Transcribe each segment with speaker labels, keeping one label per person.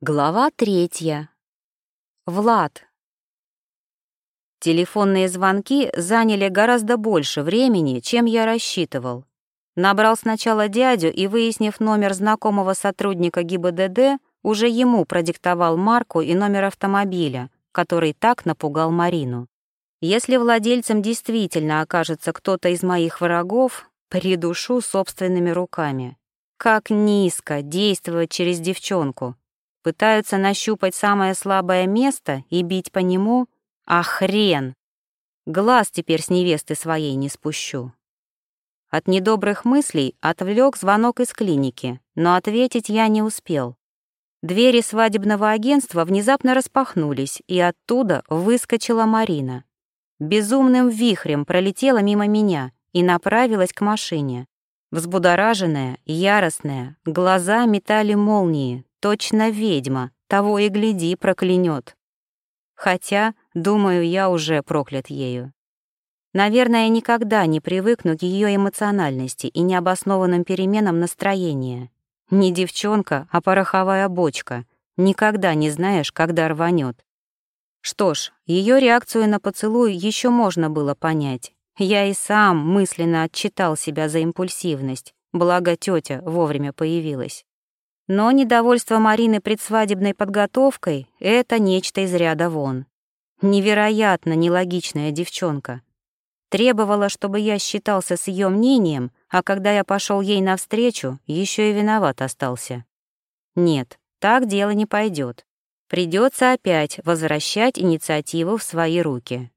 Speaker 1: Глава третья. Влад. Телефонные звонки заняли гораздо больше времени, чем я рассчитывал. Набрал сначала дядю и, выяснив номер знакомого сотрудника ГИБДД, уже ему продиктовал марку и номер автомобиля, который так напугал Марину. Если владельцем действительно окажется кто-то из моих врагов, придушу собственными руками. Как низко действовать через девчонку, Пытаются нащупать самое слабое место и бить по нему? А хрен! Глаз теперь с невесты своей не спущу. От недобрых мыслей отвлек звонок из клиники, но ответить я не успел. Двери свадебного агентства внезапно распахнулись, и оттуда выскочила Марина. Безумным вихрем пролетела мимо меня и направилась к машине. Взбудораженная, яростная, глаза метали молнии, Точно ведьма, того и гляди, проклянет. Хотя, думаю, я уже проклят ею. Наверное, никогда не привыкну к ее эмоциональности и необоснованным переменам настроения. Не девчонка, а пороховая бочка. Никогда не знаешь, когда рванет. Что ж, ее реакцию на поцелуй еще можно было понять. Я и сам мысленно отчитал себя за импульсивность, благо тетя вовремя появилась. Но недовольство Марины предсвадебной подготовкой — это нечто из ряда вон. Невероятно нелогичная девчонка. Требовала, чтобы я считался с ее мнением, а когда я пошел ей навстречу, еще и виноват остался. Нет, так дело не пойдет. Придется опять возвращать инициативу в свои руки.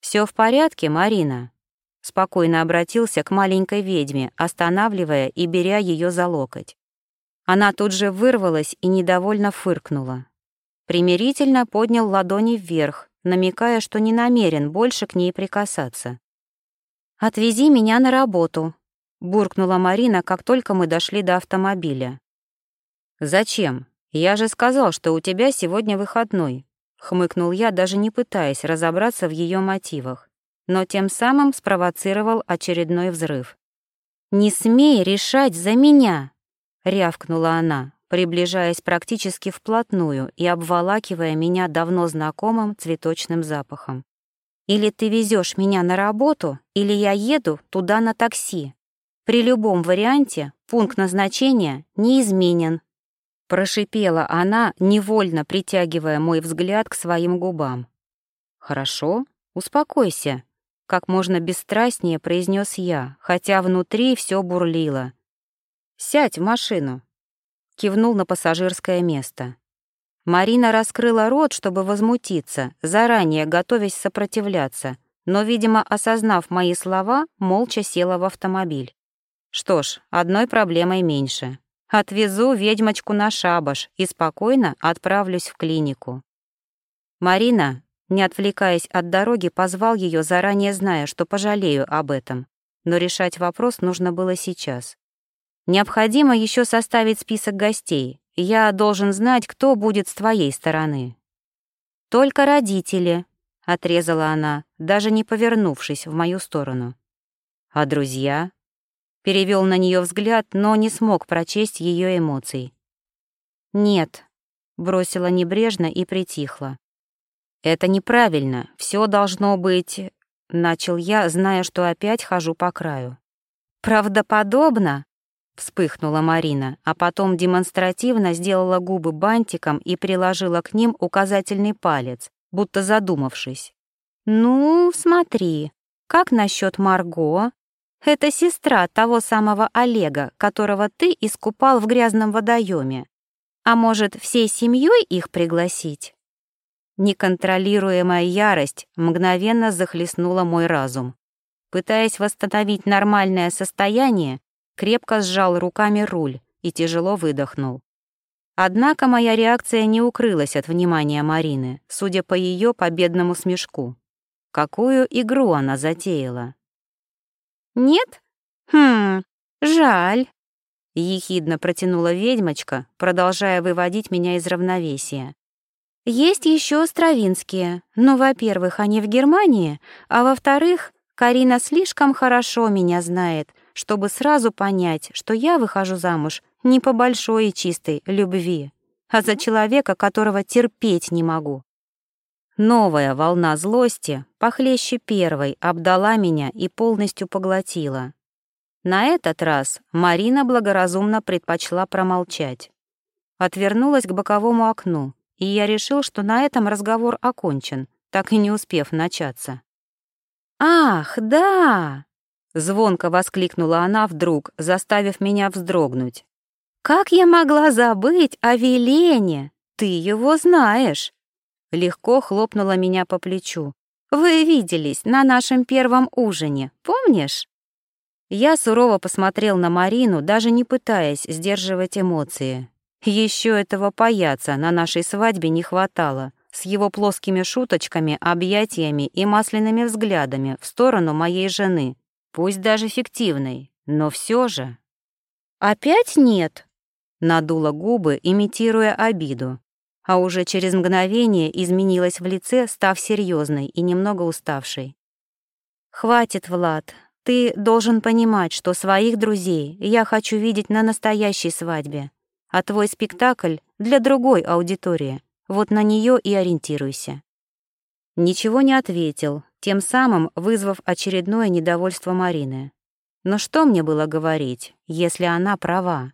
Speaker 1: Все в порядке, Марина?» Спокойно обратился к маленькой ведьме, останавливая и беря ее за локоть. Она тут же вырвалась и недовольно фыркнула. Примирительно поднял ладони вверх, намекая, что не намерен больше к ней прикасаться. «Отвези меня на работу», — буркнула Марина, как только мы дошли до автомобиля. «Зачем? Я же сказал, что у тебя сегодня выходной», — хмыкнул я, даже не пытаясь разобраться в ее мотивах, но тем самым спровоцировал очередной взрыв. «Не смей решать за меня!» — рявкнула она, приближаясь практически вплотную и обволакивая меня давно знакомым цветочным запахом. «Или ты везешь меня на работу, или я еду туда на такси. При любом варианте пункт назначения неизменен». Прошипела она, невольно притягивая мой взгляд к своим губам. «Хорошо, успокойся», — как можно бесстрастнее произнес я, хотя внутри все бурлило — «Сядь в машину», — кивнул на пассажирское место. Марина раскрыла рот, чтобы возмутиться, заранее готовясь сопротивляться, но, видимо, осознав мои слова, молча села в автомобиль. Что ж, одной проблемой меньше. Отвезу ведьмочку на шабаш и спокойно отправлюсь в клинику. Марина, не отвлекаясь от дороги, позвал ее, заранее зная, что пожалею об этом. Но решать вопрос нужно было сейчас. Необходимо еще составить список гостей. Я должен знать, кто будет с твоей стороны. Только родители, отрезала она, даже не повернувшись в мою сторону. А друзья? Перевел на нее взгляд, но не смог прочесть ее эмоций. Нет, бросила небрежно и притихла. Это неправильно, все должно быть, начал я, зная, что опять хожу по краю. Правдоподобно? Вспыхнула Марина, а потом демонстративно сделала губы бантиком и приложила к ним указательный палец, будто задумавшись. «Ну, смотри, как насчет Марго? Это сестра того самого Олега, которого ты искупал в грязном водоеме. А может, всей семьей их пригласить?» Неконтролируемая ярость мгновенно захлестнула мой разум. Пытаясь восстановить нормальное состояние, крепко сжал руками руль и тяжело выдохнул. Однако моя реакция не укрылась от внимания Марины, судя по ее победному смешку. Какую игру она затеяла? «Нет? Хм, жаль», — ехидно протянула ведьмочка, продолжая выводить меня из равновесия. «Есть еще Стравинские, но, во-первых, они в Германии, а во-вторых, Карина слишком хорошо меня знает, чтобы сразу понять, что я выхожу замуж не по большой и чистой любви. а за человека, которого терпеть не могу. Новая волна злости, похлеще первой, обдала меня и полностью поглотила. На этот раз Марина благоразумно предпочла промолчать. Отвернулась к боковому окну, и я решил, что на этом разговор окончен, так и не успев начаться. «Ах, да!» — звонко воскликнула она вдруг, заставив меня вздрогнуть. «Как я могла забыть о Велене? Ты его знаешь!» Легко хлопнула меня по плечу. «Вы виделись на нашем первом ужине, помнишь?» Я сурово посмотрел на Марину, даже не пытаясь сдерживать эмоции. Еще этого паяца на нашей свадьбе не хватало, с его плоскими шуточками, объятиями и масляными взглядами в сторону моей жены, пусть даже фиктивной, но все же. «Опять нет?» — надула губы, имитируя обиду а уже через мгновение изменилась в лице, став серьезной и немного уставшей. «Хватит, Влад, ты должен понимать, что своих друзей я хочу видеть на настоящей свадьбе, а твой спектакль для другой аудитории, вот на нее и ориентируйся». Ничего не ответил, тем самым вызвав очередное недовольство Марины. Но что мне было говорить, если она права?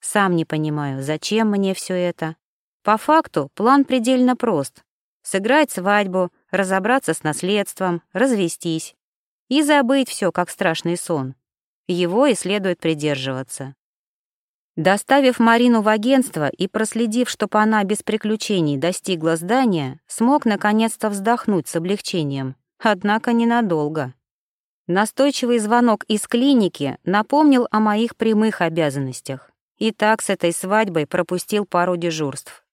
Speaker 1: Сам не понимаю, зачем мне все это, по факту план предельно прост. Сыграть свадьбу, разобраться с наследством, развестись. И забыть все, как страшный сон. Его и следует придерживаться. Доставив Марину в агентство и проследив, чтобы она без приключений достигла здания, смог наконец-то вздохнуть с облегчением, однако ненадолго. Настойчивый звонок из клиники напомнил о моих прямых обязанностях. И так с этой свадьбой пропустил пару дежурств.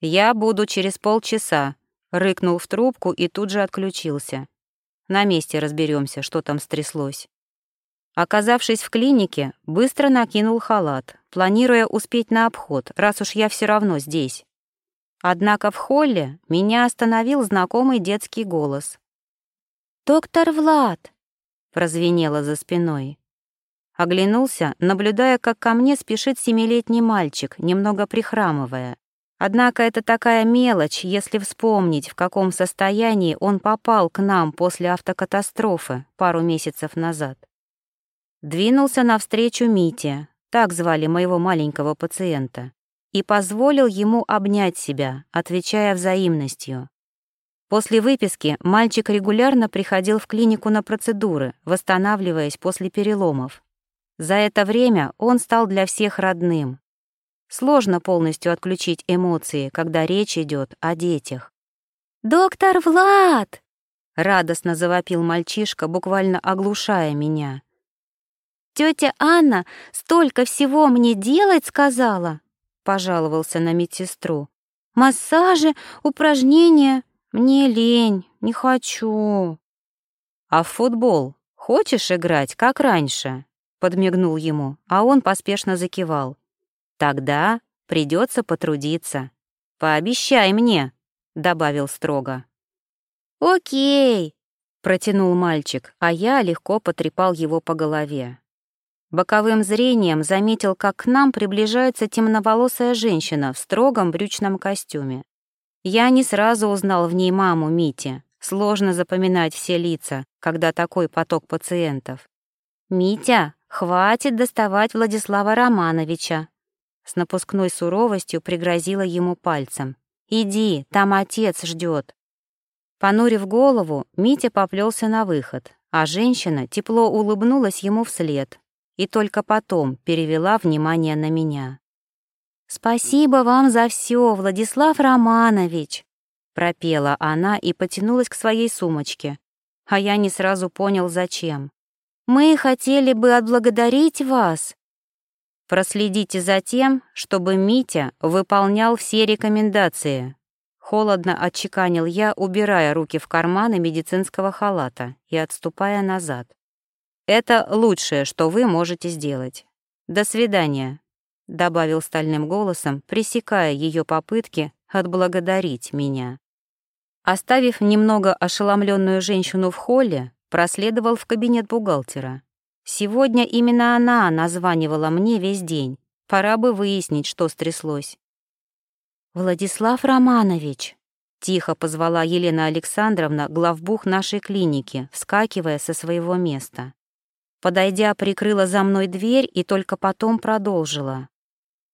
Speaker 1: «Я буду через полчаса», — рыкнул в трубку и тут же отключился. «На месте разберемся, что там стряслось». Оказавшись в клинике, быстро накинул халат, планируя успеть на обход, раз уж я все равно здесь. Однако в холле меня остановил знакомый детский голос. «Доктор Влад!» — прозвенело за спиной. Оглянулся, наблюдая, как ко мне спешит семилетний мальчик, немного прихрамывая. Однако это такая мелочь, если вспомнить, в каком состоянии он попал к нам после автокатастрофы пару месяцев назад. Двинулся навстречу Мите, так звали моего маленького пациента, и позволил ему обнять себя, отвечая взаимностью. После выписки мальчик регулярно приходил в клинику на процедуры, восстанавливаясь после переломов. За это время он стал для всех родным, Сложно полностью отключить эмоции, когда речь идет о детях. «Доктор Влад!» — радостно завопил мальчишка, буквально оглушая меня. «Тетя Анна столько всего мне делать сказала!» — пожаловался на медсестру. «Массажи, упражнения. Мне лень, не хочу». «А в футбол хочешь играть, как раньше?» — подмигнул ему, а он поспешно закивал. Тогда придется потрудиться. Пообещай мне, добавил строго. Окей, протянул мальчик, а я легко потрепал его по голове. Боковым зрением заметил, как к нам приближается темноволосая женщина в строгом брючном костюме. Я не сразу узнал в ней маму Мити. Сложно запоминать все лица, когда такой поток пациентов. «Митя, хватит доставать Владислава Романовича», с напускной суровостью пригрозила ему пальцем. «Иди, там отец ждет. Понурив голову, Митя поплелся на выход, а женщина тепло улыбнулась ему вслед и только потом перевела внимание на меня. «Спасибо вам за все, Владислав Романович!» пропела она и потянулась к своей сумочке, а я не сразу понял, зачем. «Мы хотели бы отблагодарить вас Проследите за тем, чтобы Митя выполнял все рекомендации. Холодно отчеканил я, убирая руки в карманы медицинского халата и отступая назад. Это лучшее, что вы можете сделать. До свидания, добавил стальным голосом, пресекая ее попытки отблагодарить меня. Оставив немного ошеломленную женщину в холле, проследовал в кабинет бухгалтера. Сегодня именно она названивала мне весь день. Пора бы выяснить, что стряслось. «Владислав Романович!» — тихо позвала Елена Александровна, главбух нашей клиники, вскакивая со своего места. Подойдя, прикрыла за мной дверь и только потом продолжила.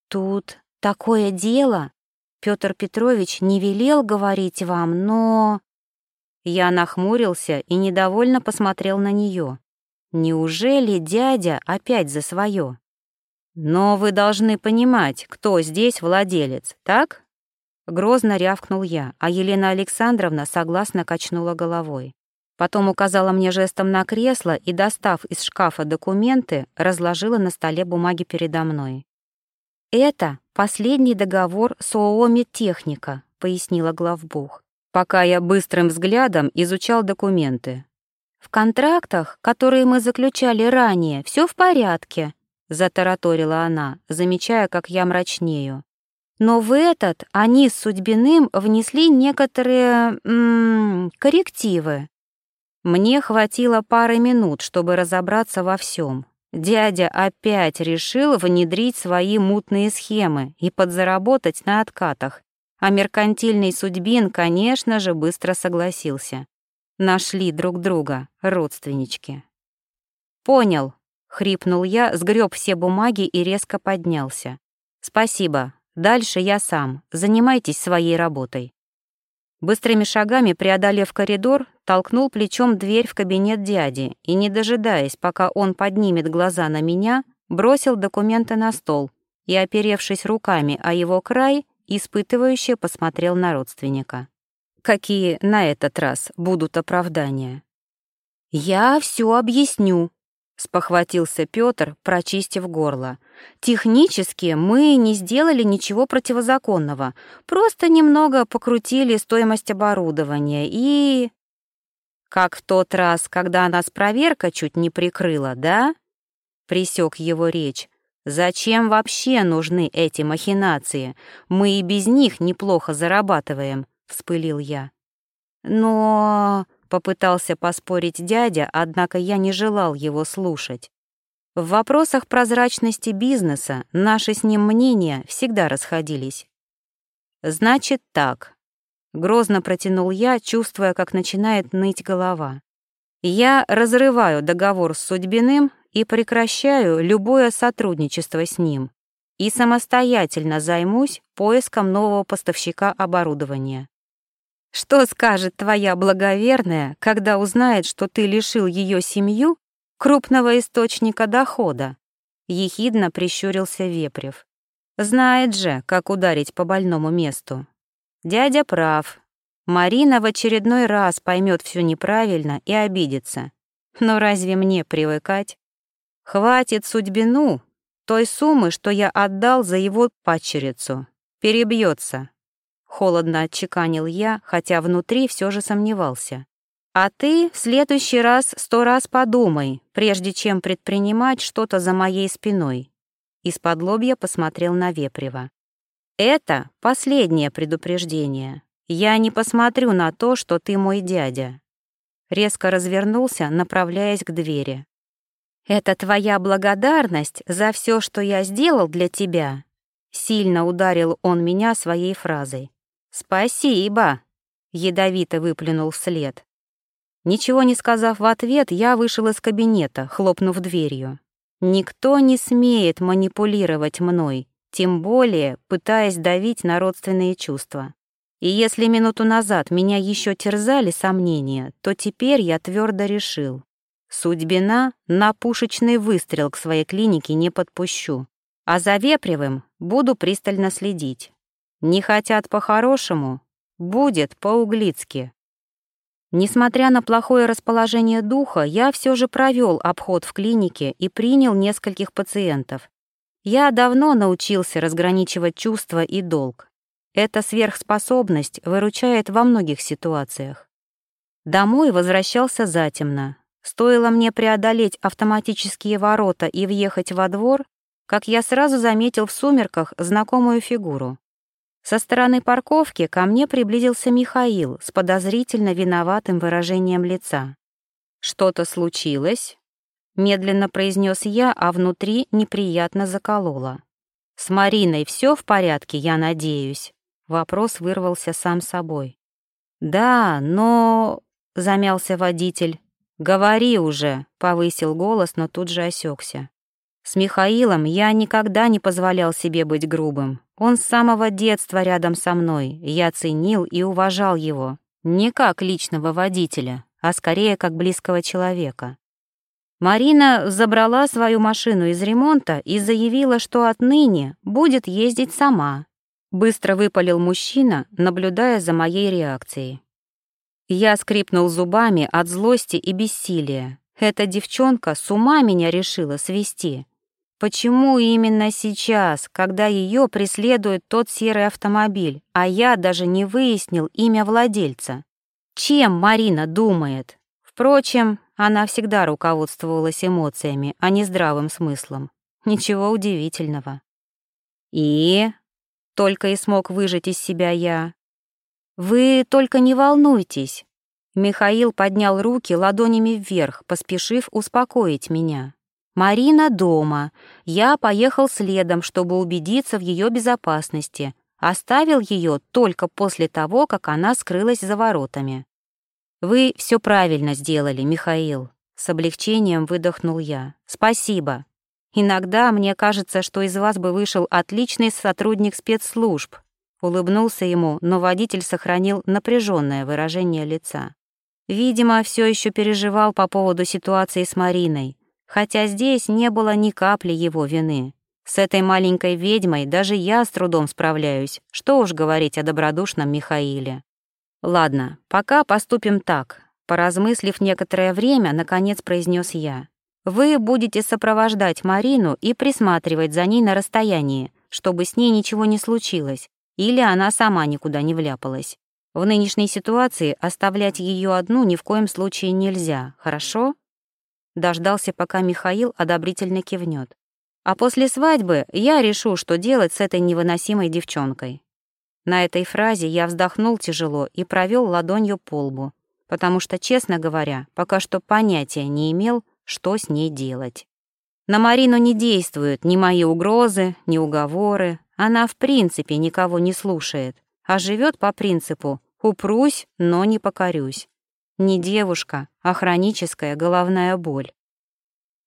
Speaker 1: «Тут такое дело. Петр Петрович не велел говорить вам, но...» Я нахмурился и недовольно посмотрел на нее. «Неужели дядя опять за свое?» «Но вы должны понимать, кто здесь владелец, так?» Грозно рявкнул я, а Елена Александровна согласно качнула головой. Потом указала мне жестом на кресло и, достав из шкафа документы, разложила на столе бумаги передо мной. «Это последний договор с ООО «Медтехника», — пояснила главбух, пока я быстрым взглядом изучал документы. «В контрактах, которые мы заключали ранее, все в порядке», — затараторила она, замечая, как я мрачнею. «Но в этот они с Судьбиным внесли некоторые... М -м, коррективы. Мне хватило пары минут, чтобы разобраться во всем. Дядя опять решил внедрить свои мутные схемы и подзаработать на откатах, а меркантильный судьбин, конечно же, быстро согласился. Нашли друг друга, родственнички. «Понял», — хрипнул я, сгреб все бумаги и резко поднялся. «Спасибо. Дальше я сам. Занимайтесь своей работой». Быстрыми шагами, преодолев коридор, толкнул плечом дверь в кабинет дяди и, не дожидаясь, пока он поднимет глаза на меня, бросил документы на стол и, оперевшись руками о его край, испытывающе посмотрел на родственника. Какие на этот раз будут оправдания? «Я все объясню», спохватился Петр, прочистив горло. Технически мы не сделали ничего противозаконного, просто немного покрутили стоимость оборудования и как в тот раз, когда нас проверка чуть не прикрыла, да? Присек его речь. Зачем вообще нужны эти махинации? Мы и без них неплохо зарабатываем, вспылил я. Но Попытался поспорить дядя, однако я не желал его слушать. В вопросах прозрачности бизнеса наши с ним мнения всегда расходились. «Значит так», — грозно протянул я, чувствуя, как начинает ныть голова. «Я разрываю договор с Судьбиным и прекращаю любое сотрудничество с ним и самостоятельно займусь поиском нового поставщика оборудования. Что скажет твоя благоверная, когда узнает, что ты лишил ее семью крупного источника дохода?» Ехидно прищурился Вепрев. «Знает же, как ударить по больному месту. Дядя прав. Марина в очередной раз поймет все неправильно и обидится. Но разве мне привыкать? Хватит судьбину той суммы, что я отдал за его падчерицу. Перебьется, Холодно отчеканил я, хотя внутри все же сомневался. А ты в следующий раз сто раз подумай, прежде чем предпринимать что-то за моей спиной. Из-под лобья посмотрел на Вепрева. Это последнее предупреждение. Я не посмотрю на то, что ты мой дядя. Резко развернулся, направляясь к двери. Это твоя благодарность за все, что я сделал для тебя. Сильно ударил он меня своей фразой. «Спасибо!» — ядовито выплюнул вслед. Ничего не сказав в ответ, я вышел из кабинета, хлопнув дверью. Никто не смеет манипулировать мной, тем более пытаясь давить на родственные чувства. И если минуту назад меня еще терзали сомнения, то теперь я твердо решил. Судьбина на пушечный выстрел к своей клинике не подпущу, а за Вепревым буду пристально следить. Не хотят по-хорошему? Будет по-углицки. Несмотря на плохое расположение духа, я все же провел обход в клинике и принял нескольких пациентов. Я давно научился разграничивать чувства и долг. Эта сверхспособность выручает во многих ситуациях. Домой возвращался затемно. Стоило мне преодолеть автоматические ворота и въехать во двор, как я сразу заметил в сумерках знакомую фигуру. Со стороны парковки ко мне приблизился Михаил с подозрительно виноватым выражением лица. «Что-то случилось?» — медленно произнес я, а внутри неприятно закололо. «С Мариной все в порядке, я надеюсь?» Вопрос вырвался сам собой. «Да, но...» — замялся водитель. «Говори уже», — повысил голос, но тут же осекся. С Михаилом я никогда не позволял себе быть грубым. Он с самого детства рядом со мной, я ценил и уважал его. Не как личного водителя, а скорее как близкого человека. Марина забрала свою машину из ремонта и заявила, что отныне будет ездить сама. Быстро выпалил мужчина, наблюдая за моей реакцией. Я скрипнул зубами от злости и бессилия. Эта девчонка с ума меня решила свести. Почему именно сейчас, когда ее преследует тот серый автомобиль, а я даже не выяснил имя владельца? Чем Марина думает? Впрочем, она всегда руководствовалась эмоциями, а не здравым смыслом. Ничего удивительного. И только и смог выжать из себя я. Вы только не волнуйтесь. Михаил поднял руки ладонями вверх, поспешив успокоить меня. Марина дома. Я поехал следом, чтобы убедиться в ее безопасности. Оставил ее только после того, как она скрылась за воротами. Вы все правильно сделали, Михаил. С облегчением выдохнул я. Спасибо. Иногда мне кажется, что из вас бы вышел отличный сотрудник спецслужб. Улыбнулся ему, но водитель сохранил напряженное выражение лица. Видимо, все еще переживал по поводу ситуации с Мариной, хотя здесь не было ни капли его вины. С этой маленькой ведьмой даже я с трудом справляюсь, что уж говорить о добродушном Михаиле. Ладно, пока поступим так. Поразмыслив некоторое время, наконец произнес я. Вы будете сопровождать Марину и присматривать за ней на расстоянии, чтобы с ней ничего не случилось, или она сама никуда не вляпалась. В нынешней ситуации оставлять ее одну ни в коем случае нельзя, хорошо? Дождался, пока Михаил одобрительно кивнет. А после свадьбы я решу, что делать с этой невыносимой девчонкой. На этой фразе я вздохнул тяжело и провел ладонью по лбу, потому что, честно говоря, пока что понятия не имел, что с ней делать. На Марину не действуют ни мои угрозы, ни уговоры. Она в принципе никого не слушает, а живет по принципу «упрусь, но не покорюсь». Не девушка, а хроническая головная боль.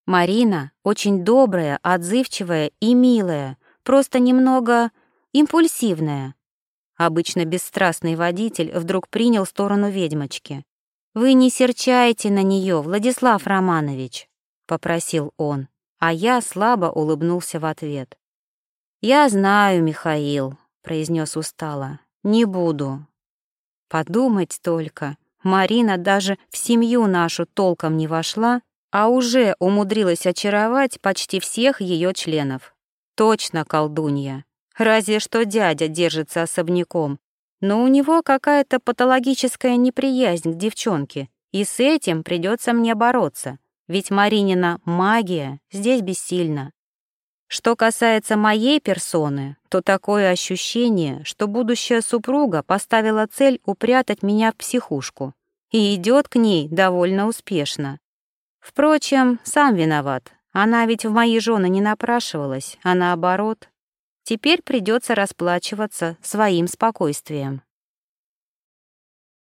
Speaker 1: Марина очень добрая, отзывчивая и милая, просто немного импульсивная. Обычно бесстрастный водитель вдруг принял сторону ведьмочки. «Вы не серчайте на нее, Владислав Романович», — попросил он, а я слабо улыбнулся в ответ. «Я знаю, Михаил», — произнес устало, — «не буду». Подумать только, Марина даже в семью нашу толком не вошла, а уже умудрилась очаровать почти всех ее членов. Точно колдунья. Разве что дядя держится особняком. Но у него какая-то патологическая неприязнь к девчонке, и с этим придется мне бороться, ведь Маринина магия здесь бессильна. Что касается моей персоны, то такое ощущение, что будущая супруга поставила цель упрятать меня в психушку и идет к ней довольно успешно. Впрочем, сам виноват. Она ведь в мои жены не напрашивалась, а наоборот. Теперь придется расплачиваться своим спокойствием.